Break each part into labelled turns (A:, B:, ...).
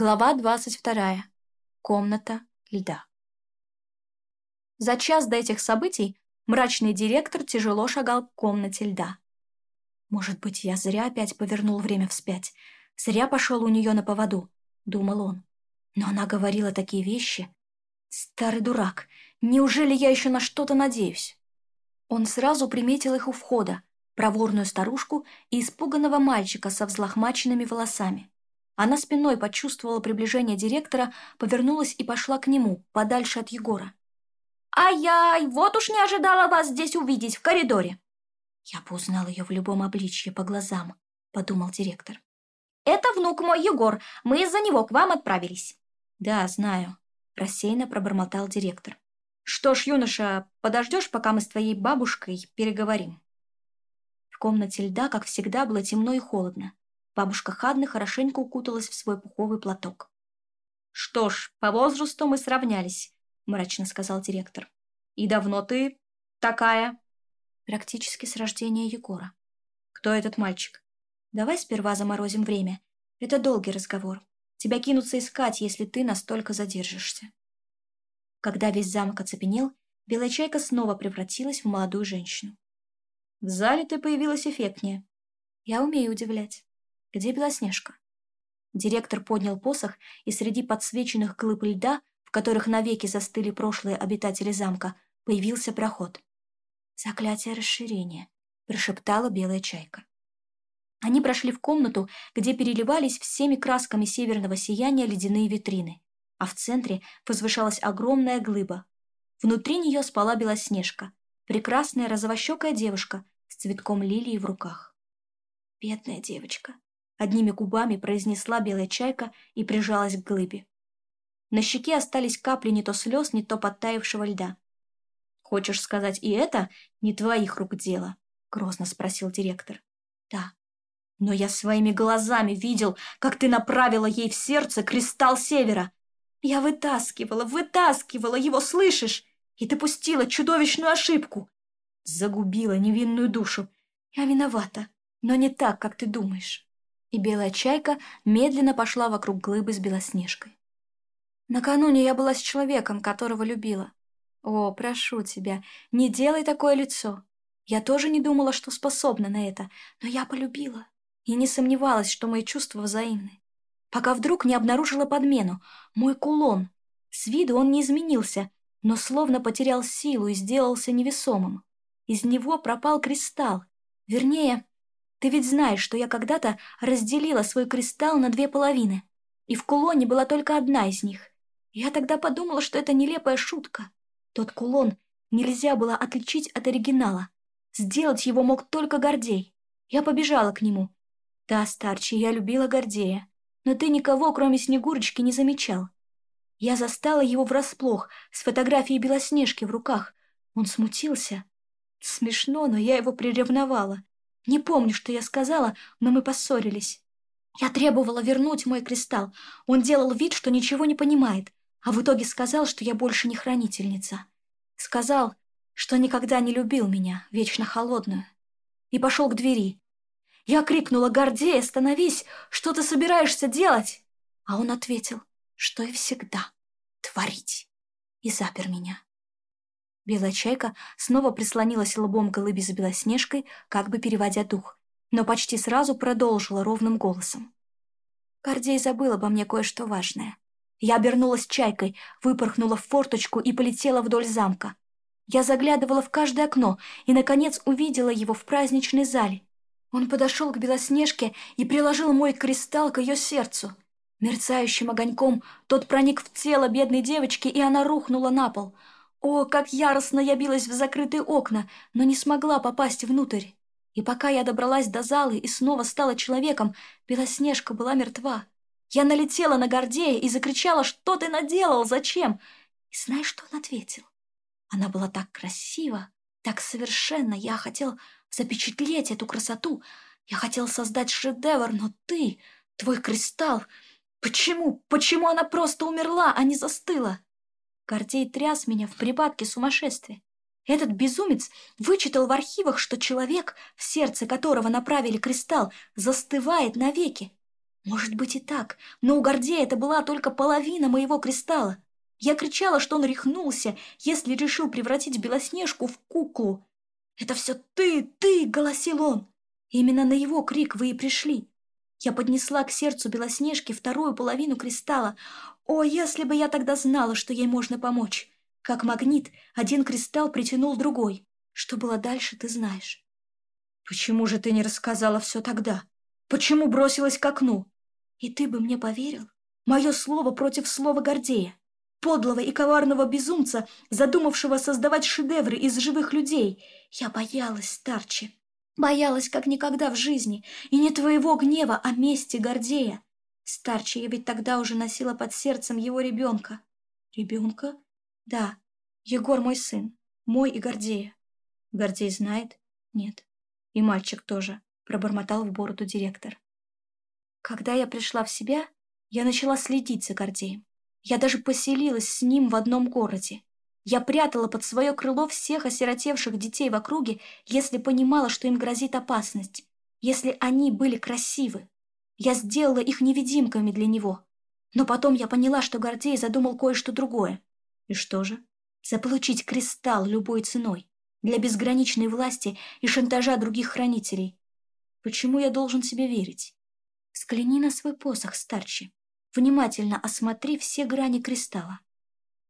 A: Глава 22. Комната льда. За час до этих событий мрачный директор тяжело шагал к комнате льда. «Может быть, я зря опять повернул время вспять, зря пошел у нее на поводу», — думал он. Но она говорила такие вещи. «Старый дурак, неужели я еще на что-то надеюсь?» Он сразу приметил их у входа, проворную старушку и испуганного мальчика со взлохмаченными волосами. Она спиной почувствовала приближение директора, повернулась и пошла к нему, подальше от Егора. «Ай-яй, вот уж не ожидала вас здесь увидеть, в коридоре!» «Я бы узнал ее в любом обличье по глазам», — подумал директор. «Это внук мой Егор, мы из-за него к вам отправились». «Да, знаю», — рассеянно пробормотал директор. «Что ж, юноша, подождешь, пока мы с твоей бабушкой переговорим?» В комнате льда, как всегда, было темно и холодно. Бабушка Хадны хорошенько укуталась в свой пуховый платок. «Что ж, по возрасту мы сравнялись», — мрачно сказал директор. «И давно ты такая?» «Практически с рождения Егора». «Кто этот мальчик?» «Давай сперва заморозим время. Это долгий разговор. Тебя кинутся искать, если ты настолько задержишься». Когда весь замок оцепенел, белая чайка снова превратилась в молодую женщину. «В зале ты появилась эффектнее. Я умею удивлять» где Белоснежка?» Директор поднял посох, и среди подсвеченных глыб льда, в которых навеки застыли прошлые обитатели замка, появился проход. «Заклятие расширения», — прошептала белая чайка. Они прошли в комнату, где переливались всеми красками северного сияния ледяные витрины, а в центре возвышалась огромная глыба. Внутри нее спала Белоснежка, прекрасная розовощекая девушка с цветком лилии в руках. «Бедная девочка», одними губами произнесла белая чайка и прижалась к глыбе. На щеке остались капли не то слез, не то подтаившего льда. «Хочешь сказать, и это не твоих рук дело?» — грозно спросил директор. «Да. Но я своими глазами видел, как ты направила ей в сердце кристалл севера. Я вытаскивала, вытаскивала его, слышишь? И допустила чудовищную ошибку. Загубила невинную душу. Я виновата, но не так, как ты думаешь» и белая чайка медленно пошла вокруг глыбы с Белоснежкой. «Накануне я была с человеком, которого любила. О, прошу тебя, не делай такое лицо. Я тоже не думала, что способна на это, но я полюбила и не сомневалась, что мои чувства взаимны. Пока вдруг не обнаружила подмену, мой кулон. С виду он не изменился, но словно потерял силу и сделался невесомым. Из него пропал кристалл, вернее, ты ведь знаешь, что я когда-то разделила свой кристалл на две половины, и в кулоне была только одна из них. Я тогда подумала, что это нелепая шутка. Тот кулон нельзя было отличить от оригинала. Сделать его мог только Гордей. Я побежала к нему. Да, старче, я любила Гордея, но ты никого, кроме Снегурочки, не замечал. Я застала его врасплох, с фотографией Белоснежки в руках. Он смутился. Смешно, но я его приревновала. Не помню, что я сказала, но мы поссорились. Я требовала вернуть мой кристалл. Он делал вид, что ничего не понимает, а в итоге сказал, что я больше не хранительница. Сказал, что никогда не любил меня, вечно холодную. И пошел к двери. Я крикнула «Гордей, остановись! Что ты собираешься делать?» А он ответил, что и всегда творить. И запер меня. Белая чайка снова прислонилась лбом к лыбе за Белоснежкой, как бы переводя дух, но почти сразу продолжила ровным голосом. Гордей забыл обо мне кое-что важное. Я обернулась чайкой, выпорхнула в форточку и полетела вдоль замка. Я заглядывала в каждое окно и, наконец, увидела его в праздничной зале. Он подошел к Белоснежке и приложил мой кристалл к ее сердцу. Мерцающим огоньком тот проник в тело бедной девочки, и она рухнула на пол — о, как яростно я билась в закрытые окна, но не смогла попасть внутрь. И пока я добралась до залы и снова стала человеком, Белоснежка была мертва. Я налетела на Гордея и закричала, что ты наделал, зачем? И знаешь, что он ответил? Она была так красива, так совершенно. Я хотел запечатлеть эту красоту. Я хотел создать шедевр, но ты, твой кристалл... Почему? Почему она просто умерла, а не застыла? Гордей тряс меня в припадке сумасшествия. Этот безумец вычитал в архивах, что человек, в сердце которого направили кристалл, застывает навеки. Может быть и так, но у Гордея это была только половина моего кристалла. Я кричала, что он рехнулся, если решил превратить Белоснежку в куклу. «Это все ты, ты!» — голосил он. Именно на его крик вы и пришли. Я поднесла к сердцу Белоснежки вторую половину кристалла. О, если бы я тогда знала, что ей можно помочь! Как магнит, один кристалл притянул другой. Что было дальше, ты знаешь. Почему же ты не рассказала все тогда? Почему бросилась к окну? И ты бы мне поверил? Мое слово против слова Гордея. Подлого и коварного безумца, задумавшего создавать шедевры из живых людей. Я боялась, Старчи. Боялась, как никогда в жизни, и не твоего гнева, а мести Гордея. Старче, я ведь тогда уже носила под сердцем его ребенка. Ребенка? Да, Егор мой сын, мой и Гордея. Гордей знает? Нет. И мальчик тоже, пробормотал в бороду директор. Когда я пришла в себя, я начала следить за Гордеем. Я даже поселилась с ним в одном городе. Я прятала под свое крыло всех осиротевших детей в округе, если понимала, что им грозит опасность, если они были красивы. Я сделала их невидимками для него. Но потом я поняла, что Гордей задумал кое-что другое. И что же? Заполучить кристалл любой ценой. Для безграничной власти и шантажа других хранителей. Почему я должен себе верить? Скляни на свой посох, старче. Внимательно осмотри все грани кристалла.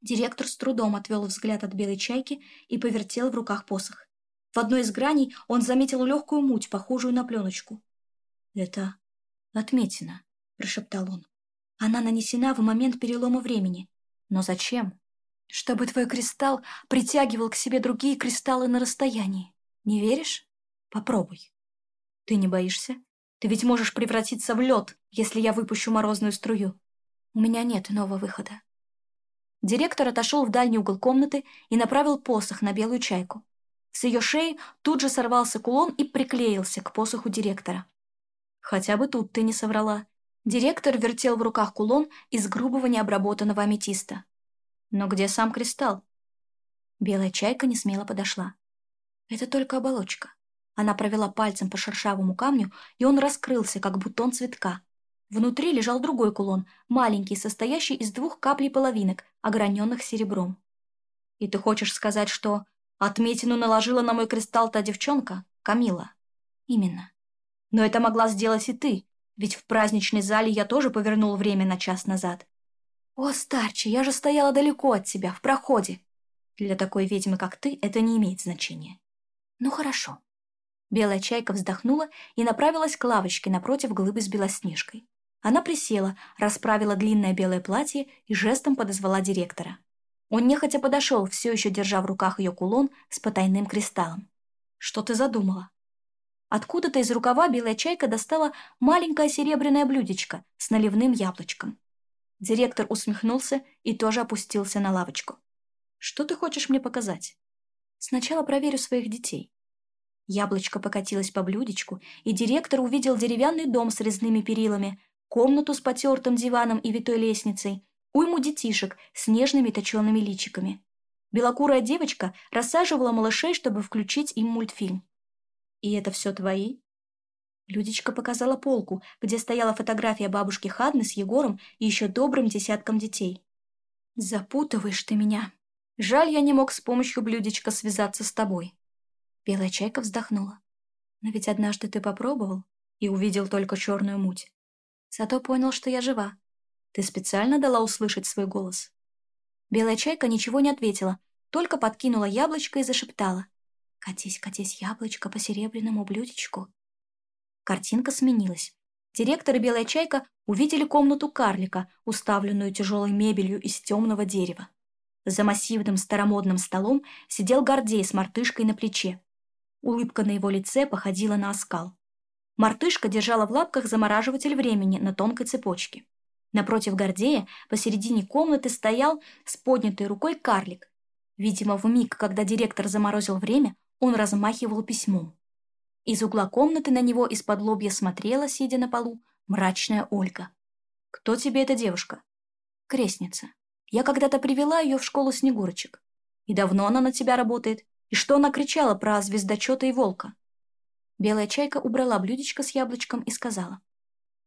A: Директор с трудом отвел взгляд от белой чайки и повертел в руках посох. В одной из граней он заметил легкую муть, похожую на пленочку. «Это отметина», — прошептал он. «Она нанесена в момент перелома времени. Но зачем?» «Чтобы твой кристалл притягивал к себе другие кристаллы на расстоянии. Не веришь? Попробуй». «Ты не боишься? Ты ведь можешь превратиться в лед, если я выпущу морозную струю». «У меня нет иного выхода», Директор отошел в дальний угол комнаты и направил посох на белую чайку. С ее шеи тут же сорвался кулон и приклеился к посоху директора. «Хотя бы тут ты не соврала». Директор вертел в руках кулон из грубого необработанного аметиста. «Но где сам кристалл?» Белая чайка не смело подошла. «Это только оболочка». Она провела пальцем по шершавому камню, и он раскрылся, как бутон цветка, Внутри лежал другой кулон, маленький, состоящий из двух каплей половинок, ограненных серебром. «И ты хочешь сказать, что отметину наложила на мой кристалл та девчонка, Камила?» «Именно. Но это могла сделать и ты, ведь в праздничной зале я тоже повернул время на час назад». «О, старче, я же стояла далеко от тебя, в проходе!» «Для такой ведьмы, как ты, это не имеет значения». «Ну хорошо». Белая чайка вздохнула и направилась к лавочке напротив глыбы с белоснежкой. Она присела, расправила длинное белое платье и жестом подозвала директора. Он нехотя подошел, все еще держа в руках ее кулон с потайным кристаллом. «Что ты задумала?» Откуда-то из рукава белая чайка достала маленькое серебряное блюдечко с наливным яблочком. Директор усмехнулся и тоже опустился на лавочку. «Что ты хочешь мне показать?» «Сначала проверю своих детей», Яблочко покатилось по блюдечку, и директор увидел деревянный дом с резными перилами, комнату с потертым диваном и витой лестницей, уйму детишек с нежными точенными личиками. Белокурая девочка рассаживала малышей, чтобы включить им мультфильм. «И это все твои?» Людечка показала полку, где стояла фотография бабушки Хадны с Егором и еще добрым десятком детей. «Запутываешь ты меня. Жаль, я не мог с помощью блюдечка связаться с тобой». Белая чайка вздохнула. «Но ведь однажды ты попробовал и увидел только черную муть. Зато понял, что я жива. Ты специально дала услышать свой голос?» Белая чайка ничего не ответила, только подкинула яблочко и зашептала. «Катись, катись, яблочко по серебряному блюдечку». Картинка сменилась. Директор и Белая Чайка увидели комнату карлика, уставленную тяжелой мебелью из темного дерева. За массивным старомодным столом сидел Гордей с мартышкой на плече. Улыбка на его лице походила на оскал. Мартышка держала в лапках замораживатель времени на тонкой цепочке. Напротив Гордея посередине комнаты стоял с поднятой рукой карлик. Видимо, в миг, когда директор заморозил время, он размахивал письмом. Из угла комнаты на него из-под лобья смотрела, сидя на полу, мрачная Ольга. «Кто тебе эта девушка?» «Крестница. Я когда-то привела ее в школу Снегурочек. И давно она на тебя работает? И что она кричала про звездочета и волка?» Белая чайка убрала блюдечко с яблочком и сказала.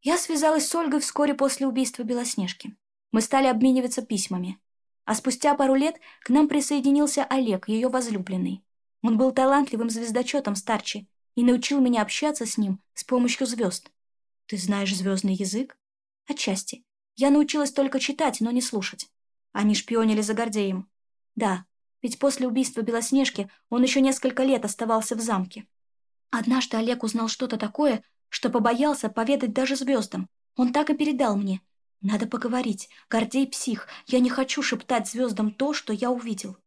A: «Я связалась с Ольгой вскоре после убийства Белоснежки. Мы стали обмениваться письмами. А спустя пару лет к нам присоединился Олег, ее возлюбленный. Он был талантливым звездочетом старче и научил меня общаться с ним с помощью звезд. Ты знаешь звездный язык? Отчасти. Я научилась только читать, но не слушать. Они шпионили за Гордеем. Да, ведь после убийства Белоснежки он еще несколько лет оставался в замке. Однажды Олег узнал что-то такое, что побоялся поведать даже звездам. Он так и передал мне. Надо поговорить. Гордей псих. Я не хочу шептать звездам то, что я увидел.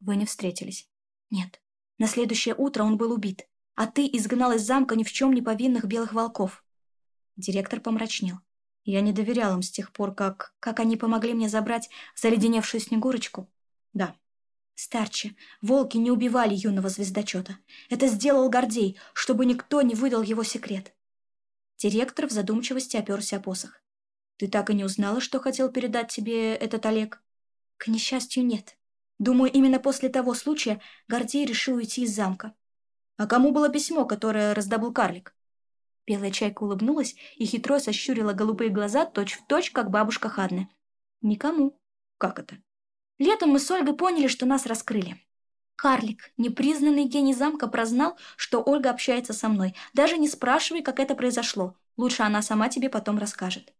A: Вы не встретились? Нет. На следующее утро он был убит. А ты изгнал из замка ни в чем не повинных белых волков. Директор помрачнел. Я не доверял им с тех пор, как... Как они помогли мне забрать заледеневшую Снегурочку? Да, Старче, волки не убивали юного звездочета. Это сделал Гордей, чтобы никто не выдал его секрет. Директор в задумчивости оперся о посох. «Ты так и не узнала, что хотел передать тебе этот Олег?» «К несчастью, нет. Думаю, именно после того случая Гордей решил уйти из замка». «А кому было письмо, которое раздобыл карлик?» Белая чайка улыбнулась и хитро сощурила голубые глаза точь-в-точь, точь, как бабушка Хадны. «Никому». «Как это?» Летом мы с Ольгой поняли, что нас раскрыли. Карлик, непризнанный гений замка, прознал, что Ольга общается со мной. Даже не спрашивай, как это произошло. Лучше она сама тебе потом расскажет.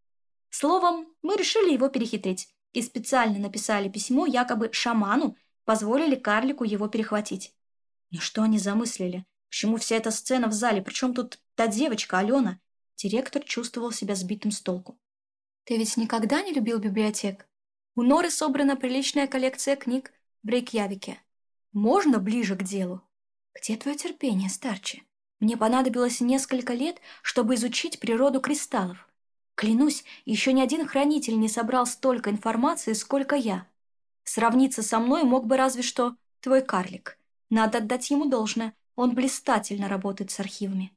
A: Словом, мы решили его перехитрить. И специально написали письмо якобы шаману, позволили карлику его перехватить. Но что они замыслили? Почему вся эта сцена в зале? Причем тут та девочка, Алена? Директор чувствовал себя сбитым с толку. «Ты ведь никогда не любил библиотек?» У Норы собрана приличная коллекция книг в Брейкьявике. Можно ближе к делу? Где твое терпение, старче? Мне понадобилось несколько лет, чтобы изучить природу кристаллов. Клянусь, еще ни один хранитель не собрал столько информации, сколько я. Сравниться со мной мог бы разве что твой карлик. Надо отдать ему должное, он блистательно работает с архивами.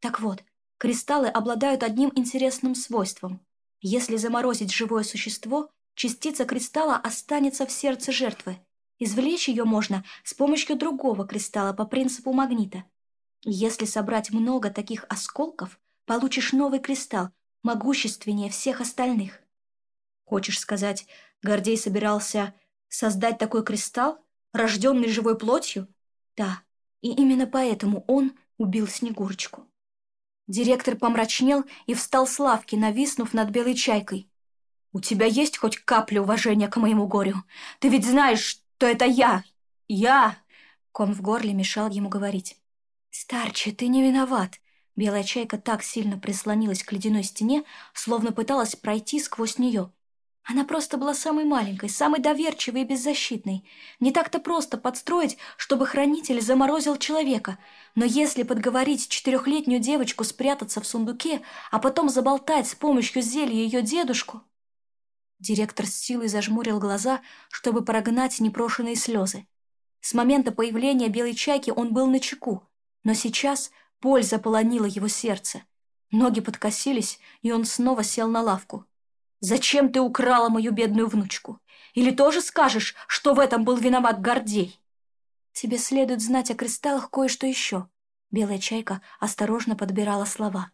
A: Так вот, кристаллы обладают одним интересным свойством. Если заморозить живое существо, частица кристалла останется в сердце жертвы. Извлечь ее можно с помощью другого кристалла по принципу магнита. Если собрать много таких осколков, получишь новый кристалл, могущественнее всех остальных. Хочешь сказать, Гордей собирался создать такой кристалл, рожденный живой плотью? Да, и именно поэтому он убил Снегурочку. Директор помрачнел и встал с лавки, нависнув над белой чайкой. У тебя есть хоть капля уважения к моему горю? Ты ведь знаешь, что это я! Я!» Ком в горле мешал ему говорить. «Старче, ты не виноват!» Белая чайка так сильно прислонилась к ледяной стене, словно пыталась пройти сквозь нее. Она просто была самой маленькой, самой доверчивой и беззащитной. Не так-то просто подстроить, чтобы хранитель заморозил человека. Но если подговорить четырехлетнюю девочку спрятаться в сундуке, а потом заболтать с помощью зелья ее дедушку... Директор с силой зажмурил глаза, чтобы прогнать непрошенные слезы. С момента появления белой чайки он был на чеку, но сейчас боль заполонила его сердце. Ноги подкосились, и он снова сел на лавку. «Зачем ты украла мою бедную внучку? Или тоже скажешь, что в этом был виноват Гордей?» «Тебе следует знать о кристаллах кое-что еще». Белая чайка осторожно подбирала слова.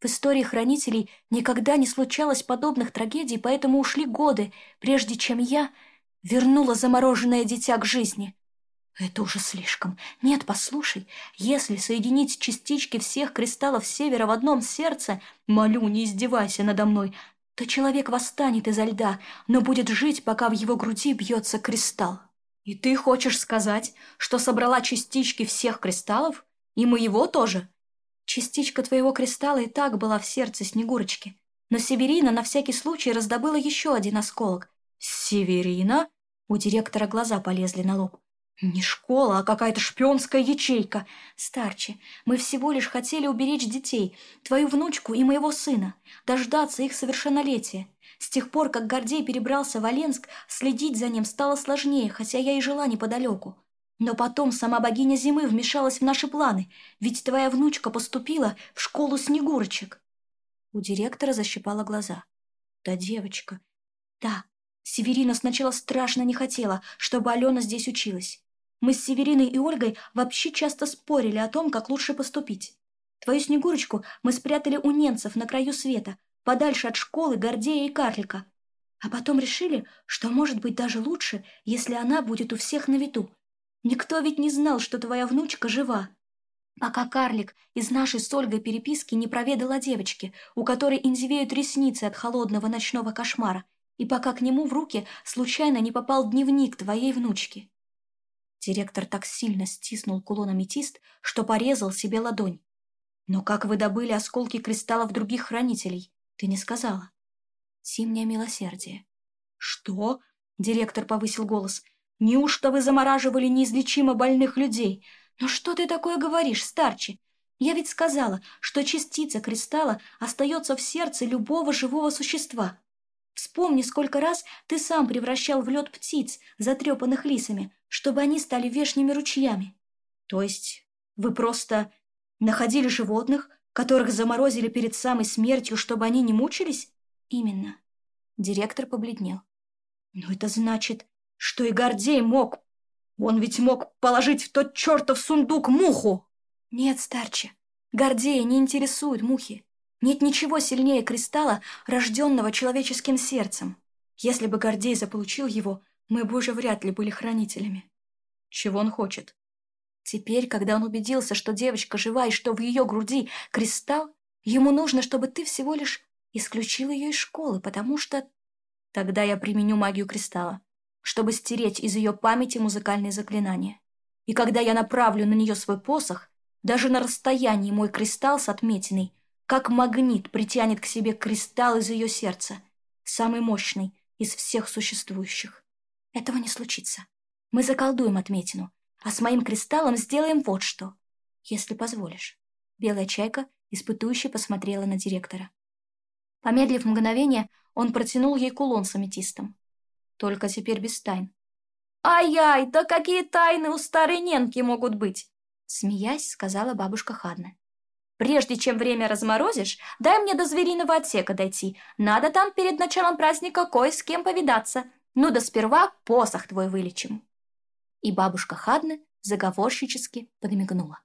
A: В истории хранителей никогда не случалось подобных трагедий, поэтому ушли годы, прежде чем я вернула замороженное дитя к жизни. Это уже слишком. Нет, послушай, если соединить частички всех кристаллов севера в одном сердце, молю, не издевайся надо мной, то человек восстанет изо льда, но будет жить, пока в его груди бьется кристалл. И ты хочешь сказать, что собрала частички всех кристаллов? И моего тоже? Частичка твоего кристалла и так была в сердце Снегурочки. Но Северина на всякий случай раздобыла еще один осколок. «Северина?» У директора глаза полезли на лоб. «Не школа, а какая-то шпионская ячейка. Старче, мы всего лишь хотели уберечь детей, твою внучку и моего сына, дождаться их совершеннолетия. С тех пор, как Гордей перебрался в Оленск, следить за ним стало сложнее, хотя я и жила неподалеку. Но потом сама богиня зимы вмешалась в наши планы, ведь твоя внучка поступила в школу Снегурочек. У директора защипала глаза. Да, девочка. Да, Северина сначала страшно не хотела, чтобы Алена здесь училась. Мы с Севериной и Ольгой вообще часто спорили о том, как лучше поступить. Твою Снегурочку мы спрятали у немцев на краю света, подальше от школы Гордея и Карлика. А потом решили, что может быть даже лучше, если она будет у всех на виду, Никто ведь не знал, что твоя внучка жива. Пока карлик из нашей с Ольгой переписки не проведал о девочке, у которой индивеют ресницы от холодного ночного кошмара, и пока к нему в руки случайно не попал дневник твоей внучки. Директор так сильно стиснул кулон аметист, что порезал себе ладонь. «Но как вы добыли осколки кристаллов других хранителей? Ты не сказала». «Зимнее милосердие». «Что?» — директор повысил голос. Неужто вы замораживали неизлечимо больных людей? Но что ты такое говоришь, старче? Я ведь сказала, что частица кристалла остается в сердце любого живого существа. Вспомни, сколько раз ты сам превращал в лед птиц, затрепанных лисами, чтобы они стали вешними ручьями. То есть вы просто находили животных, которых заморозили перед самой смертью, чтобы они не мучились? Именно. Директор побледнел. Но это значит, что и Гордей мог. Он ведь мог положить в тот чертов сундук муху. Нет, старче, Гордея не интересует мухи. Нет ничего сильнее кристалла, рожденного человеческим сердцем. Если бы Гордей заполучил его, мы бы уже вряд ли были хранителями. Чего он хочет? Теперь, когда он убедился, что девочка жива и что в ее груди кристалл, ему нужно, чтобы ты всего лишь исключил ее из школы, потому что... Тогда я применю магию кристалла чтобы стереть из ее памяти музыкальные заклинания. И когда я направлю на нее свой посох, даже на расстоянии мой кристалл с отметиной, как магнит притянет к себе кристалл из ее сердца, самый мощный из всех существующих. Этого не случится. Мы заколдуем отметину, а с моим кристаллом сделаем вот что. Если позволишь. Белая чайка испытующе посмотрела на директора. Помедлив мгновение, он протянул ей кулон с аметистом. Только теперь без тайн. «Ай-яй, да какие тайны у старой Ненки могут быть!» Смеясь, сказала бабушка Хадна. «Прежде чем время разморозишь, дай мне до звериного отсека дойти. Надо там перед началом праздника кое с кем повидаться. Ну да сперва посох твой вылечим». И бабушка Хадна заговорщически подмигнула.